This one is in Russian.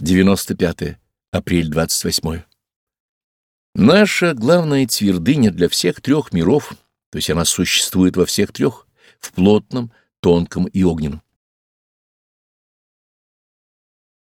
95. Апрель 28. Наша главная твердыня для всех трех миров, то есть она существует во всех трех, в плотном, тонком и огненном.